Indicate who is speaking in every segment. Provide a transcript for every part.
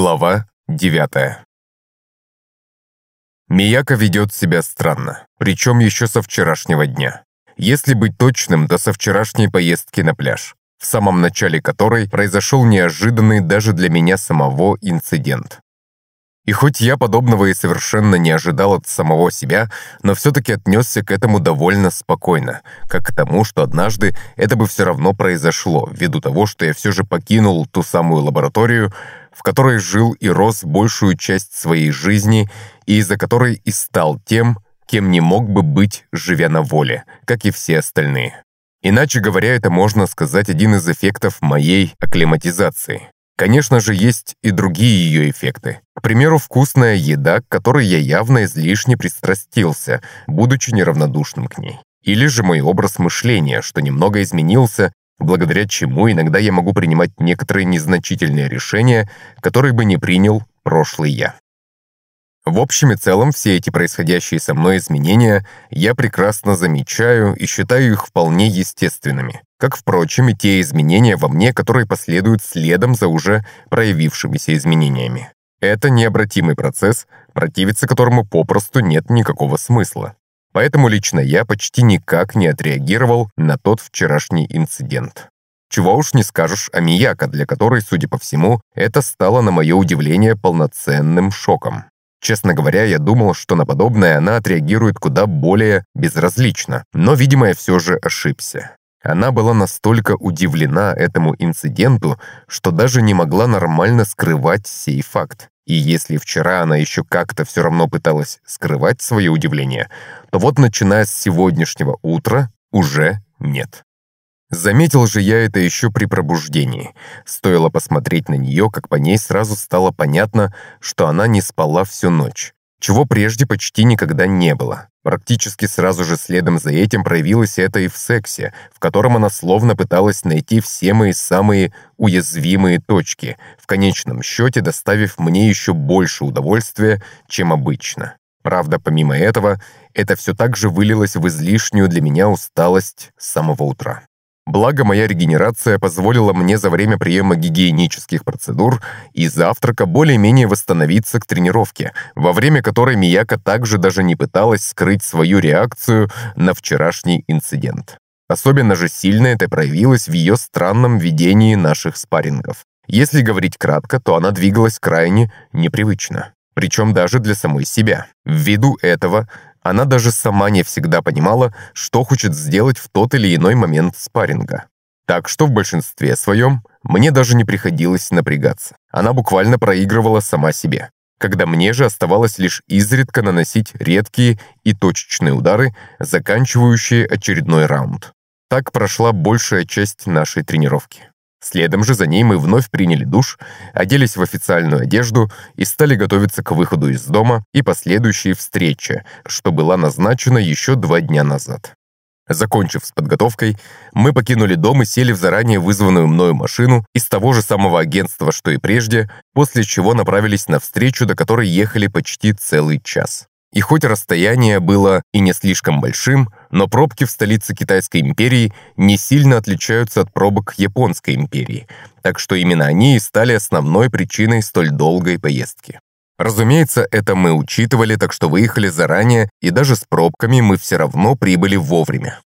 Speaker 1: Глава 9 Мияка ведет себя странно, причем еще со вчерашнего дня. Если быть точным, то со вчерашней поездки на пляж, в самом начале которой произошел неожиданный даже для меня самого инцидент. И хоть я подобного и совершенно не ожидал от самого себя, но все-таки отнесся к этому довольно спокойно, как к тому, что однажды это бы все равно произошло, ввиду того, что я все же покинул ту самую лабораторию, в которой жил и рос большую часть своей жизни, и из-за которой и стал тем, кем не мог бы быть, живя на воле, как и все остальные. Иначе говоря, это можно сказать один из эффектов моей акклиматизации. Конечно же, есть и другие ее эффекты. К примеру, вкусная еда, к которой я явно излишне пристрастился, будучи неравнодушным к ней. Или же мой образ мышления, что немного изменился, благодаря чему иногда я могу принимать некоторые незначительные решения, которые бы не принял прошлый я. В общем и целом, все эти происходящие со мной изменения я прекрасно замечаю и считаю их вполне естественными, как, впрочем, и те изменения во мне, которые последуют следом за уже проявившимися изменениями. Это необратимый процесс, противиться которому попросту нет никакого смысла. Поэтому лично я почти никак не отреагировал на тот вчерашний инцидент. Чего уж не скажешь о Мияко, для которой, судя по всему, это стало, на мое удивление, полноценным шоком. Честно говоря, я думал, что на подобное она отреагирует куда более безразлично, но, видимо, я все же ошибся. Она была настолько удивлена этому инциденту, что даже не могла нормально скрывать сей факт. И если вчера она еще как-то все равно пыталась скрывать свое удивление, то вот начиная с сегодняшнего утра уже нет. Заметил же я это еще при пробуждении. Стоило посмотреть на нее, как по ней сразу стало понятно, что она не спала всю ночь. Чего прежде почти никогда не было. Практически сразу же следом за этим проявилось это и в сексе, в котором она словно пыталась найти все мои самые уязвимые точки, в конечном счете доставив мне еще больше удовольствия, чем обычно. Правда, помимо этого, это все так же вылилось в излишнюю для меня усталость с самого утра. Благо, моя регенерация позволила мне за время приема гигиенических процедур и завтрака более-менее восстановиться к тренировке, во время которой Мияка также даже не пыталась скрыть свою реакцию на вчерашний инцидент. Особенно же сильно это проявилось в ее странном ведении наших спаррингов. Если говорить кратко, то она двигалась крайне непривычно. Причем даже для самой себя. Ввиду этого она даже сама не всегда понимала, что хочет сделать в тот или иной момент спарринга. Так что в большинстве своем мне даже не приходилось напрягаться. Она буквально проигрывала сама себе. Когда мне же оставалось лишь изредка наносить редкие и точечные удары, заканчивающие очередной раунд. Так прошла большая часть нашей тренировки. Следом же за ней мы вновь приняли душ, оделись в официальную одежду и стали готовиться к выходу из дома и последующей встрече, что была назначена еще два дня назад. Закончив с подготовкой, мы покинули дом и сели в заранее вызванную мною машину из того же самого агентства, что и прежде, после чего направились на встречу, до которой ехали почти целый час. И хоть расстояние было и не слишком большим, но пробки в столице Китайской империи не сильно отличаются от пробок Японской империи, так что именно они и стали основной причиной столь долгой поездки. Разумеется, это мы учитывали, так что выехали заранее, и даже с пробками мы все равно прибыли вовремя.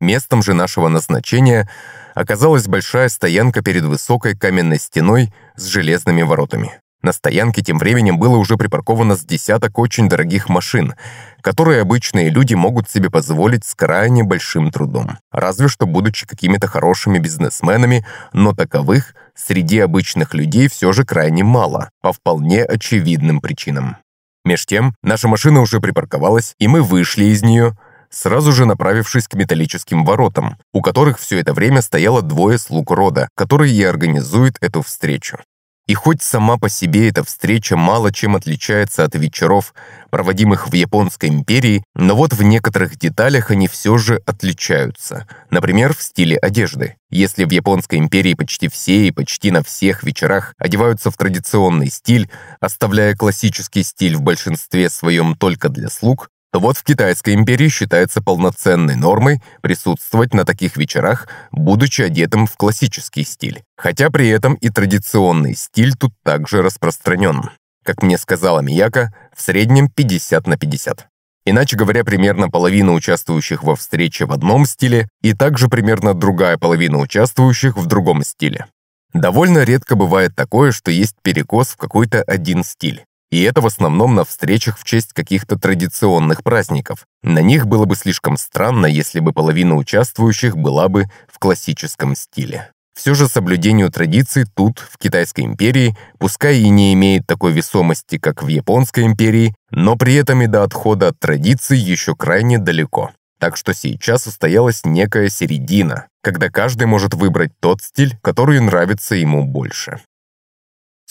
Speaker 1: Местом же нашего назначения оказалась большая стоянка перед высокой каменной стеной с железными воротами. На стоянке тем временем было уже припарковано с десяток очень дорогих машин, которые обычные люди могут себе позволить с крайне большим трудом. Разве что будучи какими-то хорошими бизнесменами, но таковых среди обычных людей все же крайне мало, по вполне очевидным причинам. Меж тем, наша машина уже припарковалась, и мы вышли из нее, сразу же направившись к металлическим воротам, у которых все это время стояло двое слуг рода, которые и организуют эту встречу. И хоть сама по себе эта встреча мало чем отличается от вечеров, проводимых в Японской империи, но вот в некоторых деталях они все же отличаются. Например, в стиле одежды. Если в Японской империи почти все и почти на всех вечерах одеваются в традиционный стиль, оставляя классический стиль в большинстве своем только для слуг, вот в Китайской империи считается полноценной нормой присутствовать на таких вечерах, будучи одетым в классический стиль. Хотя при этом и традиционный стиль тут также распространен. Как мне сказала Мияка, в среднем 50 на 50. Иначе говоря, примерно половина участвующих во встрече в одном стиле и также примерно другая половина участвующих в другом стиле. Довольно редко бывает такое, что есть перекос в какой-то один стиль. И это в основном на встречах в честь каких-то традиционных праздников. На них было бы слишком странно, если бы половина участвующих была бы в классическом стиле. Все же соблюдению традиций тут, в Китайской империи, пускай и не имеет такой весомости, как в Японской империи, но при этом и до отхода от традиций еще крайне далеко. Так что сейчас устоялась некая середина, когда каждый может выбрать тот стиль, который нравится ему больше.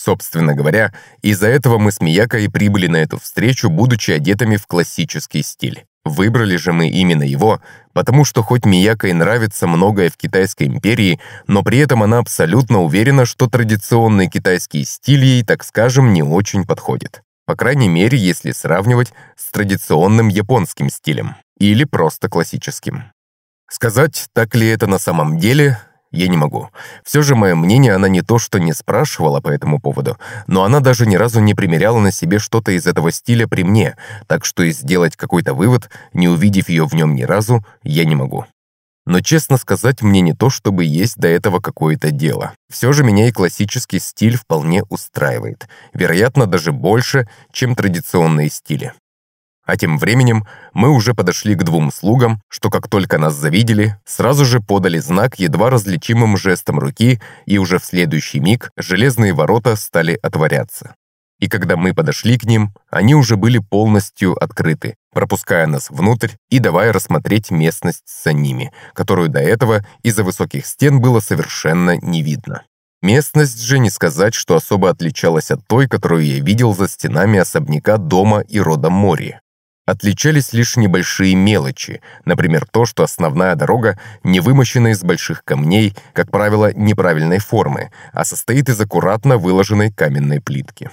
Speaker 1: Собственно говоря, из-за этого мы с Миякой прибыли на эту встречу, будучи одетыми в классический стиль. Выбрали же мы именно его, потому что хоть Мияка и нравится многое в Китайской империи, но при этом она абсолютно уверена, что традиционный китайский стиль ей, так скажем, не очень подходит. По крайней мере, если сравнивать с традиционным японским стилем. Или просто классическим. Сказать, так ли это на самом деле, я не могу. Все же мое мнение она не то что не спрашивала по этому поводу, но она даже ни разу не примеряла на себе что-то из этого стиля при мне, так что и сделать какой-то вывод, не увидев ее в нем ни разу, я не могу. Но, честно сказать, мне не то, чтобы есть до этого какое-то дело. Все же меня и классический стиль вполне устраивает. Вероятно, даже больше, чем традиционные стили. А тем временем мы уже подошли к двум слугам, что как только нас завидели, сразу же подали знак едва различимым жестом руки, и уже в следующий миг железные ворота стали отворяться. И когда мы подошли к ним, они уже были полностью открыты, пропуская нас внутрь и давая рассмотреть местность за ними, которую до этого из-за высоких стен было совершенно не видно. Местность же не сказать, что особо отличалась от той, которую я видел за стенами особняка дома и рода Мори. Отличались лишь небольшие мелочи, например, то, что основная дорога не вымощена из больших камней, как правило, неправильной формы, а состоит из аккуратно выложенной каменной плитки.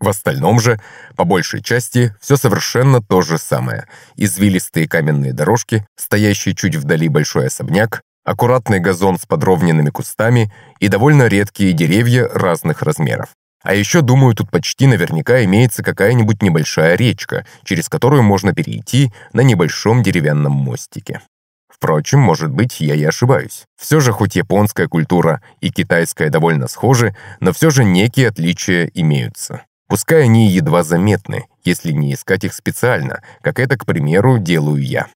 Speaker 1: В остальном же, по большей части, все совершенно то же самое. Извилистые каменные дорожки, стоящий чуть вдали большой особняк, аккуратный газон с подровненными кустами и довольно редкие деревья разных размеров. А еще, думаю, тут почти наверняка имеется какая-нибудь небольшая речка, через которую можно перейти на небольшом деревянном мостике. Впрочем, может быть, я и ошибаюсь. Все же, хоть японская культура и китайская довольно схожи, но все же некие отличия имеются. Пускай они едва заметны, если не искать их специально, как это, к примеру, делаю я.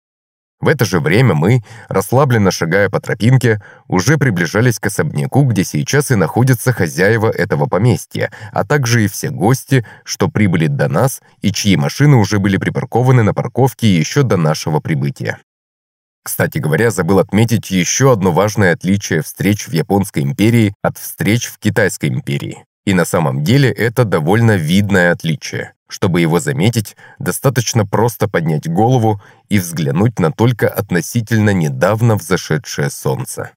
Speaker 1: В это же время мы, расслабленно шагая по тропинке, уже приближались к особняку, где сейчас и находятся хозяева этого поместья, а также и все гости, что прибыли до нас и чьи машины уже были припаркованы на парковке еще до нашего прибытия. Кстати говоря, забыл отметить еще одно важное отличие встреч в Японской империи от встреч в Китайской империи. И на самом деле это довольно видное отличие. Чтобы его заметить, достаточно просто поднять голову и взглянуть на только относительно недавно взошедшее солнце.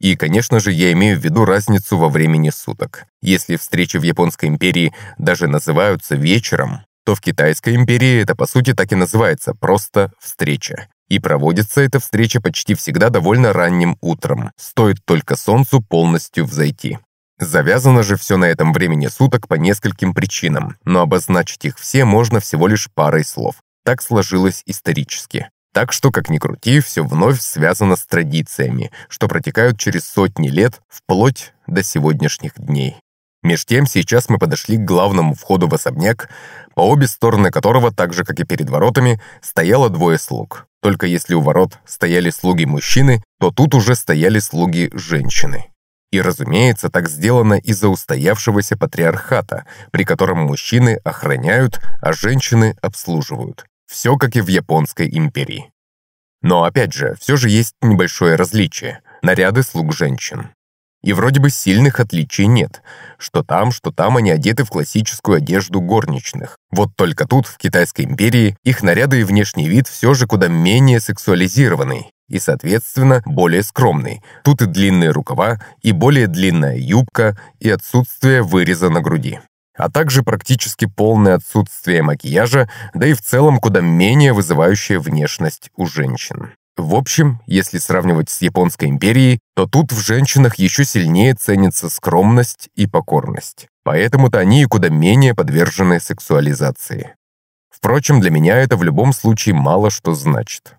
Speaker 1: И, конечно же, я имею в виду разницу во времени суток. Если встречи в Японской империи даже называются вечером, то в Китайской империи это по сути так и называется, просто встреча. И проводится эта встреча почти всегда довольно ранним утром, стоит только солнцу полностью взойти. Завязано же все на этом времени суток по нескольким причинам, но обозначить их все можно всего лишь парой слов. Так сложилось исторически. Так что, как ни крути, все вновь связано с традициями, что протекают через сотни лет, вплоть до сегодняшних дней. Меж тем, сейчас мы подошли к главному входу в особняк, по обе стороны которого, так же как и перед воротами, стояло двое слуг. Только если у ворот стояли слуги мужчины, то тут уже стояли слуги женщины. И, разумеется, так сделано из-за устоявшегося патриархата, при котором мужчины охраняют, а женщины обслуживают. Все как и в Японской империи. Но опять же, все же есть небольшое различие – наряды слуг женщин. И вроде бы сильных отличий нет. Что там, что там они одеты в классическую одежду горничных. Вот только тут, в Китайской империи, их наряды и внешний вид все же куда менее сексуализированный и, соответственно, более скромный. Тут и длинные рукава, и более длинная юбка, и отсутствие выреза на груди. а также практически полное отсутствие макияжа, да и в целом куда менее вызывающая внешность у женщин. В общем, если сравнивать с Японской империей, то тут в женщинах еще сильнее ценится скромность и покорность. Поэтому-то они и куда менее подвержены сексуализации. Впрочем, для меня это в любом случае мало что значит.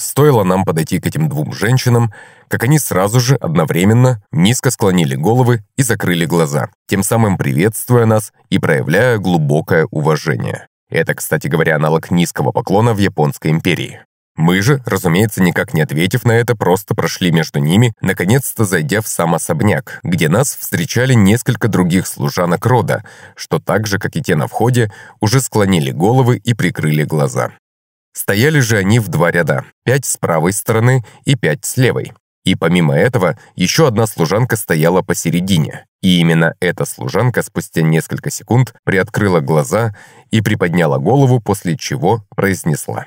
Speaker 1: Стоило нам подойти к этим двум женщинам, как они сразу же, одновременно, низко склонили головы и закрыли глаза, тем самым приветствуя нас и проявляя глубокое уважение. Это, кстати говоря, аналог низкого поклона в Японской империи. Мы же, разумеется, никак не ответив на это, просто прошли между ними, наконец-то зайдя в сам особняк, где нас встречали несколько других служанок рода, что так же, как и те на входе, уже склонили головы и прикрыли глаза. Стояли же они в два ряда, пять с правой стороны и пять с левой. И помимо этого, еще одна служанка стояла посередине. И именно эта служанка спустя несколько секунд приоткрыла глаза и приподняла голову, после чего произнесла.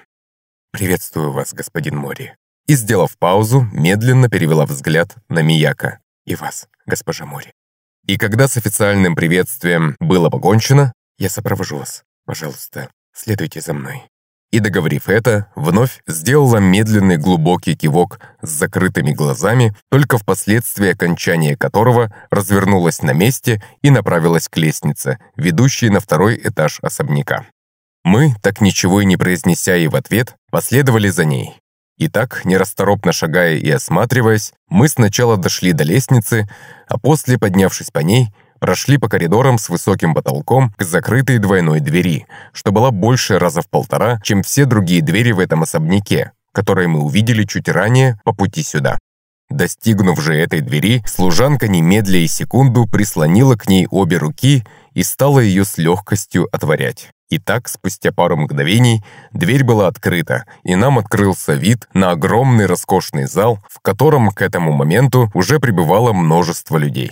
Speaker 1: «Приветствую вас, господин Мори». И, сделав паузу, медленно перевела взгляд на Мияка. «И вас, госпожа Мори». И когда с официальным приветствием было покончено, я сопровожу вас. Пожалуйста, следуйте за мной и, договорив это, вновь сделала медленный глубокий кивок с закрытыми глазами, только впоследствии окончания которого развернулась на месте и направилась к лестнице, ведущей на второй этаж особняка. Мы, так ничего и не произнеся ей в ответ, последовали за ней. И так, нерасторопно шагая и осматриваясь, мы сначала дошли до лестницы, а после, поднявшись по ней, прошли по коридорам с высоким потолком к закрытой двойной двери, что была больше раза в полтора, чем все другие двери в этом особняке, которые мы увидели чуть ранее по пути сюда. Достигнув же этой двери, служанка немедля и секунду прислонила к ней обе руки и стала ее с легкостью отворять. И так, спустя пару мгновений, дверь была открыта, и нам открылся вид на огромный роскошный зал, в котором к этому моменту уже пребывало множество людей.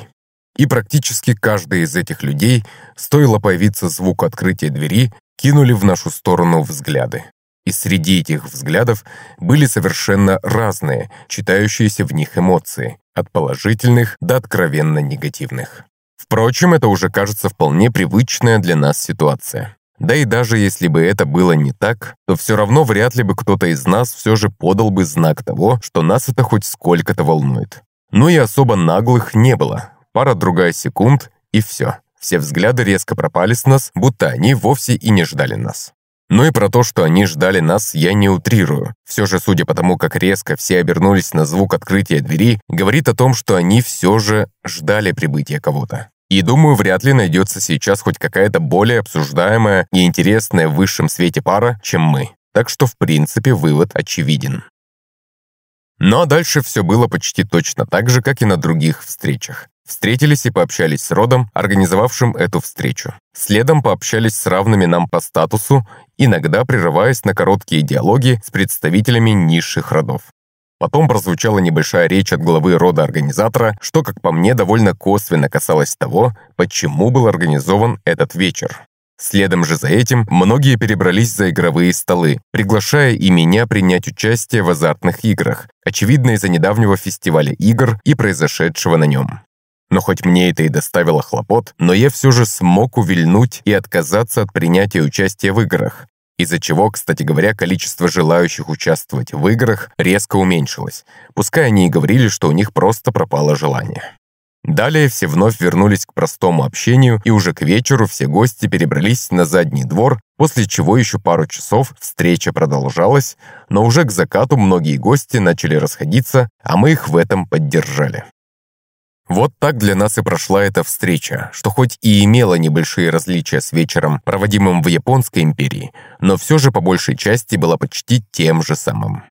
Speaker 1: И практически каждый из этих людей, стоило появиться звук открытия двери, кинули в нашу сторону взгляды. И среди этих взглядов были совершенно разные, читающиеся в них эмоции, от положительных до откровенно негативных. Впрочем, это уже кажется вполне привычная для нас ситуация. Да и даже если бы это было не так, то все равно вряд ли бы кто-то из нас все же подал бы знак того, что нас это хоть сколько-то волнует. Но и особо наглых не было, пара-другая секунд, и все. Все взгляды резко пропали с нас, будто они вовсе и не ждали нас. Но и про то, что они ждали нас, я не утрирую. Все же, судя по тому, как резко все обернулись на звук открытия двери, говорит о том, что они все же ждали прибытия кого-то. И думаю, вряд ли найдется сейчас хоть какая-то более обсуждаемая и интересная в высшем свете пара, чем мы. Так что, в принципе, вывод очевиден. Ну а дальше все было почти точно так же, как и на других встречах. Встретились и пообщались с родом, организовавшим эту встречу. Следом пообщались с равными нам по статусу, иногда прерываясь на короткие диалоги с представителями низших родов. Потом прозвучала небольшая речь от главы рода-организатора, что, как по мне, довольно косвенно касалось того, почему был организован этот вечер. Следом же за этим многие перебрались за игровые столы, приглашая и меня принять участие в азартных играх, очевидно из-за недавнего фестиваля игр и произошедшего на нем. Но хоть мне это и доставило хлопот, но я все же смог увильнуть и отказаться от принятия участия в играх, из-за чего, кстати говоря, количество желающих участвовать в играх резко уменьшилось, пускай они и говорили, что у них просто пропало желание. Далее все вновь вернулись к простому общению, и уже к вечеру все гости перебрались на задний двор, после чего еще пару часов встреча продолжалась, но уже к закату многие гости начали расходиться, а мы их в этом поддержали. Вот так для нас и прошла эта встреча, что хоть и имела небольшие различия с вечером, проводимым в Японской империи, но все же по большей части была почти тем же самым.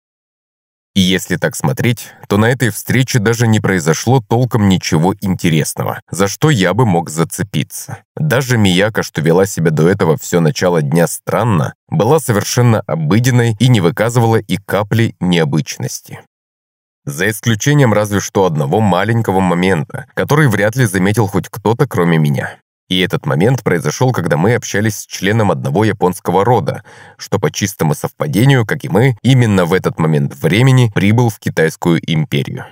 Speaker 1: И если так смотреть, то на этой встрече даже не произошло толком ничего интересного, за что я бы мог зацепиться. Даже Мияка, что вела себя до этого все начало дня странно, была совершенно обыденной и не выказывала и капли необычности. За исключением разве что одного маленького момента, который вряд ли заметил хоть кто-то, кроме меня. И этот момент произошел, когда мы общались с членом одного японского рода, что по чистому совпадению, как и мы, именно в этот момент времени прибыл в Китайскую империю.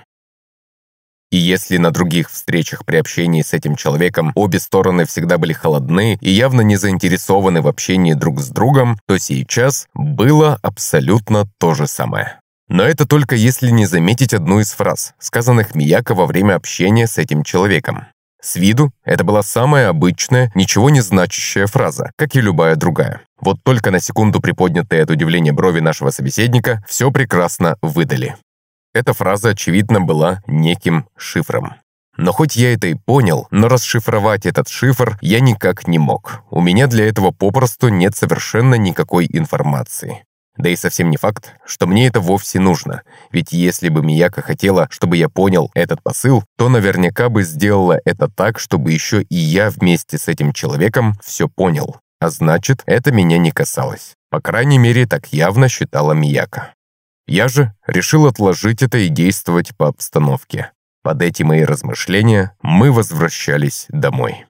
Speaker 1: И если на других встречах при общении с этим человеком обе стороны всегда были холодны и явно не заинтересованы в общении друг с другом, то сейчас было абсолютно то же самое. Но это только если не заметить одну из фраз, сказанных Мияко во время общения с этим человеком. С виду это была самая обычная, ничего не значащая фраза, как и любая другая. Вот только на секунду приподнятые от удивления брови нашего собеседника все прекрасно выдали. Эта фраза, очевидно, была неким шифром. Но хоть я это и понял, но расшифровать этот шифр я никак не мог. У меня для этого попросту нет совершенно никакой информации. Да и совсем не факт, что мне это вовсе нужно, ведь если бы Мияка хотела, чтобы я понял этот посыл, то наверняка бы сделала это так, чтобы еще и я вместе с этим человеком все понял. А значит, это меня не касалось. По крайней мере, так явно считала Мияка. Я же решил отложить это и действовать по обстановке. Под эти мои размышления мы возвращались домой.